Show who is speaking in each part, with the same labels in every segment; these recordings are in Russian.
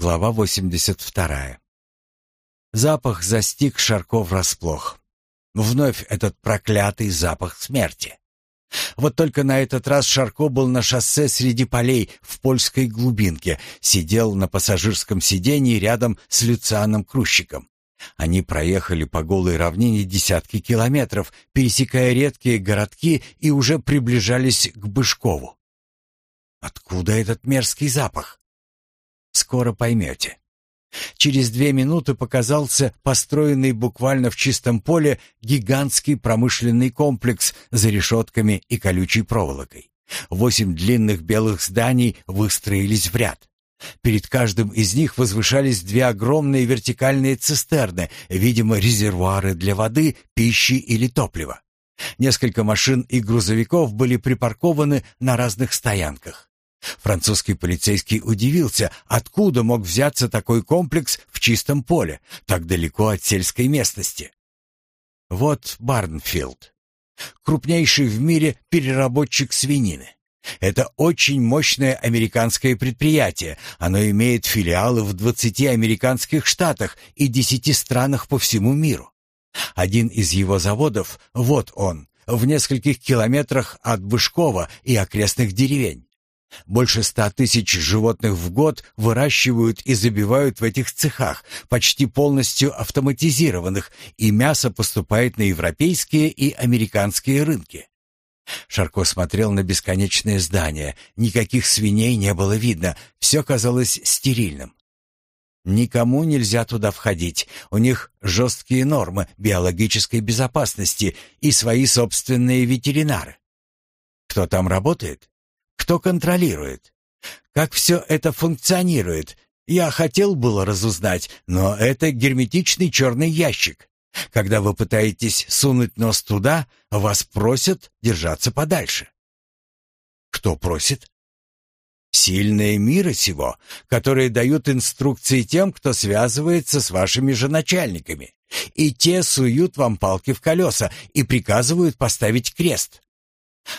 Speaker 1: Глава 82. Запах застиг Шарков врасплох. Вновь этот проклятый запах смерти. Вот только на этот раз Шарко был на шоссе среди полей в польской глубинке, сидел на пассажирском сиденье рядом с Люцианом Крущиком. Они проехали по голой равнине десятки километров, пересекая редкие городки и уже приближались к Бышкову. Откуда этот мерзкий запах? Скоро поймете. Через две минуты показался построенный буквально в чистом поле гигантский промышленный комплекс за решетками и колючей проволокой. Восемь длинных белых зданий выстроились в ряд. Перед каждым из них возвышались две огромные вертикальные цистерны, видимо, резервуары для воды, пищи или топлива. Несколько машин и грузовиков были припаркованы на разных стоянках. Французский полицейский удивился, откуда мог взяться такой комплекс в чистом поле, так далеко от сельской местности. Вот Барнфилд, крупнейший в мире переработчик свинины. Это очень мощное американское предприятие. Оно имеет филиалы в 20 американских штатах и 10 странах по всему миру. Один из его заводов, вот он, в нескольких километрах от Бышкова и окрестных деревень. Больше ста тысяч животных в год выращивают и забивают в этих цехах, почти полностью автоматизированных, и мясо поступает на европейские и американские рынки. Шарко смотрел на бесконечное здание. Никаких свиней не было видно, все казалось стерильным. Никому нельзя туда входить. У них жесткие нормы биологической безопасности и свои собственные ветеринары. Кто там работает? Кто контролирует? Как все это функционирует? Я хотел было разузнать, но это герметичный черный ящик. Когда вы пытаетесь сунуть нос туда, вас просят держаться подальше. Кто просит? Сильные мира сего, которые дают инструкции тем, кто связывается с вашими же начальниками. И те суют вам палки в колеса и приказывают поставить крест.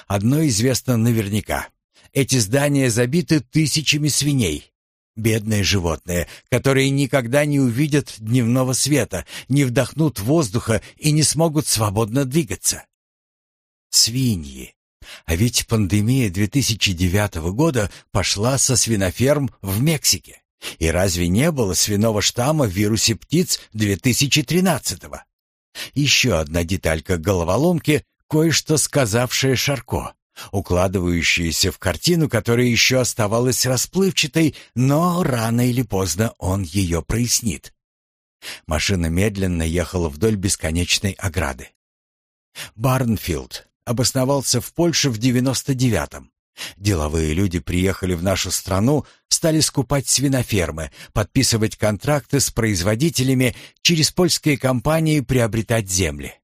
Speaker 1: Одно известно наверняка. Эти здания забиты тысячами свиней. Бедные животные, которые никогда не увидят дневного света, не вдохнут воздуха и не смогут свободно двигаться. Свиньи. А ведь пандемия 2009 года пошла со свиноферм в Мексике. И разве не было свиного штамма в вирусе птиц 2013 -го? Еще одна деталька головоломки, кое-что сказавшее Шарко укладывающуюся в картину, которая еще оставалась расплывчатой, но рано или поздно он ее прояснит. Машина медленно ехала вдоль бесконечной ограды. Барнфилд обосновался в Польше в 99-м. Деловые люди приехали в нашу страну, стали скупать свинофермы, подписывать контракты с производителями, через польские компании приобретать земли.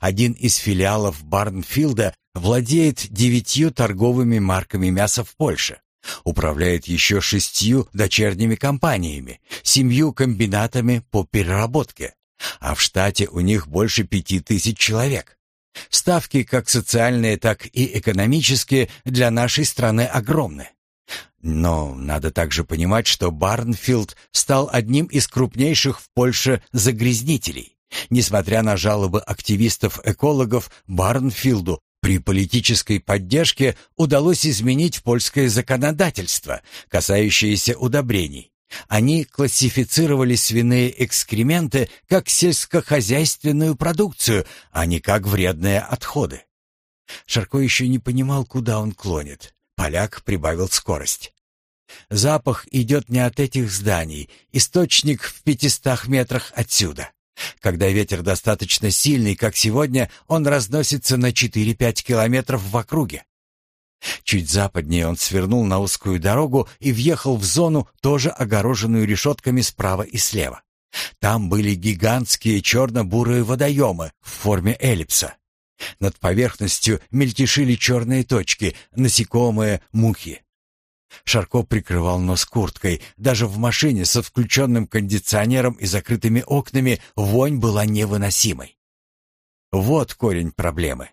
Speaker 1: Один из филиалов Барнфилда владеет девятью торговыми марками мяса в Польше. Управляет еще шестью дочерними компаниями, семью комбинатами по переработке. А в штате у них больше пяти тысяч человек. Ставки как социальные, так и экономические для нашей страны огромны. Но надо также понимать, что Барнфилд стал одним из крупнейших в Польше загрязнителей. Несмотря на жалобы активистов-экологов, Барнфилду при политической поддержке удалось изменить польское законодательство, касающееся удобрений. Они классифицировали свиные экскременты как сельскохозяйственную продукцию, а не как вредные отходы. Шарко еще не понимал, куда он клонит. Поляк прибавил скорость. Запах идет не от этих зданий, источник в пятистах метрах отсюда. Когда ветер достаточно сильный, как сегодня, он разносится на 4-5 километров в округе. Чуть западнее он свернул на узкую дорогу и въехал в зону, тоже огороженную решетками справа и слева. Там были гигантские черно-бурые водоемы в форме эллипса. Над поверхностью мельтешили черные точки, насекомые, мухи. Шарко прикрывал нос курткой. Даже в машине со включенным кондиционером и закрытыми окнами вонь была невыносимой. Вот корень проблемы.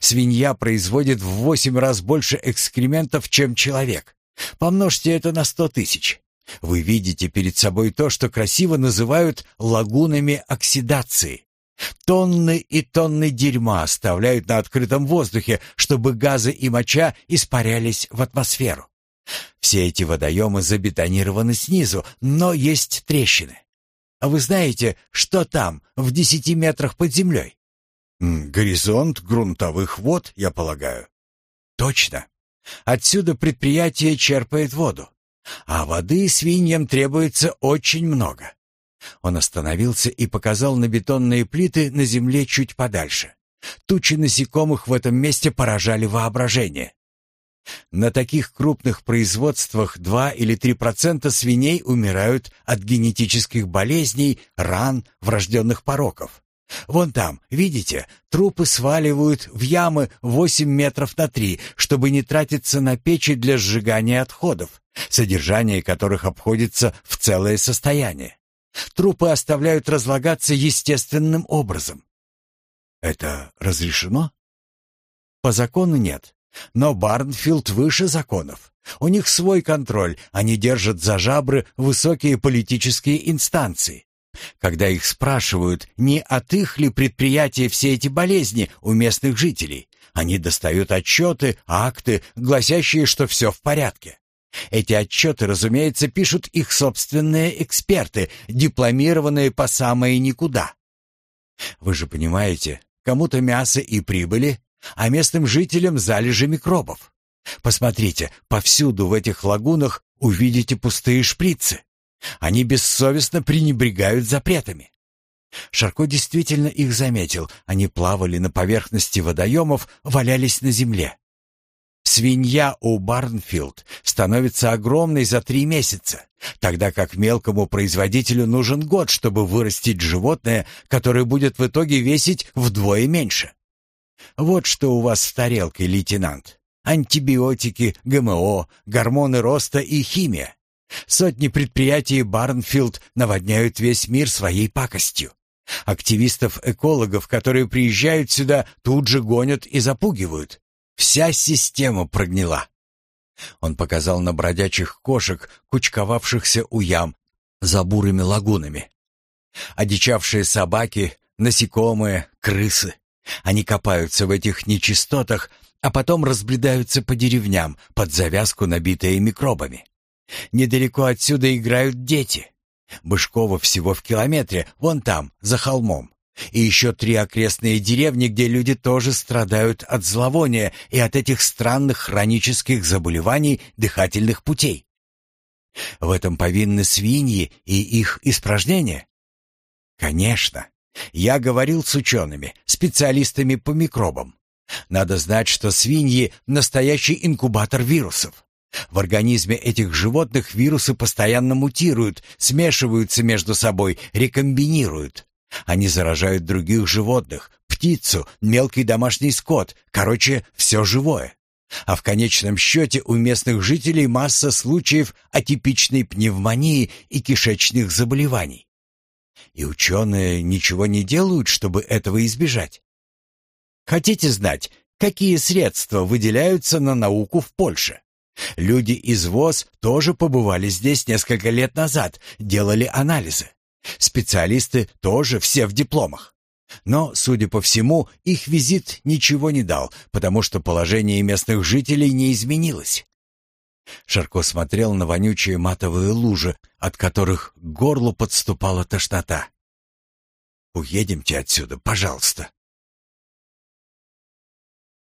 Speaker 1: Свинья производит в восемь раз больше экскрементов, чем человек. Помножьте это на сто тысяч. Вы видите перед собой то, что красиво называют лагунами оксидации. Тонны и тонны дерьма оставляют на открытом воздухе, чтобы газы и моча испарялись в атмосферу. Все эти водоемы забетонированы снизу, но есть трещины. А вы знаете, что там, в десяти метрах под землей? Горизонт грунтовых вод, я полагаю. Точно. Отсюда предприятие черпает воду. А воды свиньям требуется очень много. Он остановился и показал на бетонные плиты на земле чуть подальше. Тучи насекомых в этом месте поражали воображение. На таких крупных производствах 2 или 3% свиней умирают от генетических болезней, ран, врожденных пороков. Вон там, видите, трупы сваливают в ямы 8 метров на 3, чтобы не тратиться на печи для сжигания отходов, содержание которых обходится в целое состояние. Трупы оставляют разлагаться естественным образом. Это разрешено? По закону нет. Но Барнфилд выше законов. У них свой контроль, они держат за жабры высокие политические инстанции. Когда их спрашивают, не от их ли предприятия все эти болезни у местных жителей, они достают отчеты, акты, гласящие, что все в порядке. Эти отчеты, разумеется, пишут их собственные эксперты, дипломированные по самое никуда. Вы же понимаете, кому-то мясо и прибыли, а местным жителям залежи микробов. Посмотрите, повсюду в этих лагунах увидите пустые шприцы. Они бессовестно пренебрегают запретами. Шарко действительно их заметил. Они плавали на поверхности водоемов, валялись на земле. Свинья у Барнфилд становится огромной за три месяца, тогда как мелкому производителю нужен год, чтобы вырастить животное, которое будет в итоге весить вдвое меньше. Вот что у вас в тарелке, лейтенант. Антибиотики, ГМО, гормоны роста и химия. Сотни предприятий Барнфилд наводняют весь мир своей пакостью. Активистов-экологов, которые приезжают сюда, тут же гонят и запугивают. Вся система прогнила. Он показал на бродячих кошек, кучковавшихся у ям за бурыми лагунами. Одичавшие собаки, насекомые, крысы. Они копаются в этих нечистотах, а потом разбредаются по деревням, под завязку набитые микробами. Недалеко отсюда играют дети. Бышково всего в километре, вон там, за холмом. И еще три окрестные деревни, где люди тоже страдают от зловония и от этих странных хронических заболеваний дыхательных путей. В этом повинны свиньи и их испражнения? Конечно. Я говорил с учеными, специалистами по микробам. Надо знать, что свиньи — настоящий инкубатор вирусов. В организме этих животных вирусы постоянно мутируют, смешиваются между собой, рекомбинируют. Они заражают других животных, птицу, мелкий домашний скот, короче, все живое. А в конечном счете у местных жителей масса случаев атипичной пневмонии и кишечных заболеваний. И ученые ничего не делают, чтобы этого избежать. Хотите знать, какие средства выделяются на науку в Польше? Люди из ВОЗ тоже побывали здесь несколько лет назад, делали анализы. Специалисты тоже все в дипломах. Но, судя по всему, их визит ничего не дал, потому что положение местных жителей не изменилось. Шарко смотрел на вонючие матовые лужи, от которых к горлу подступала тошнота. «Уедемте отсюда, пожалуйста»,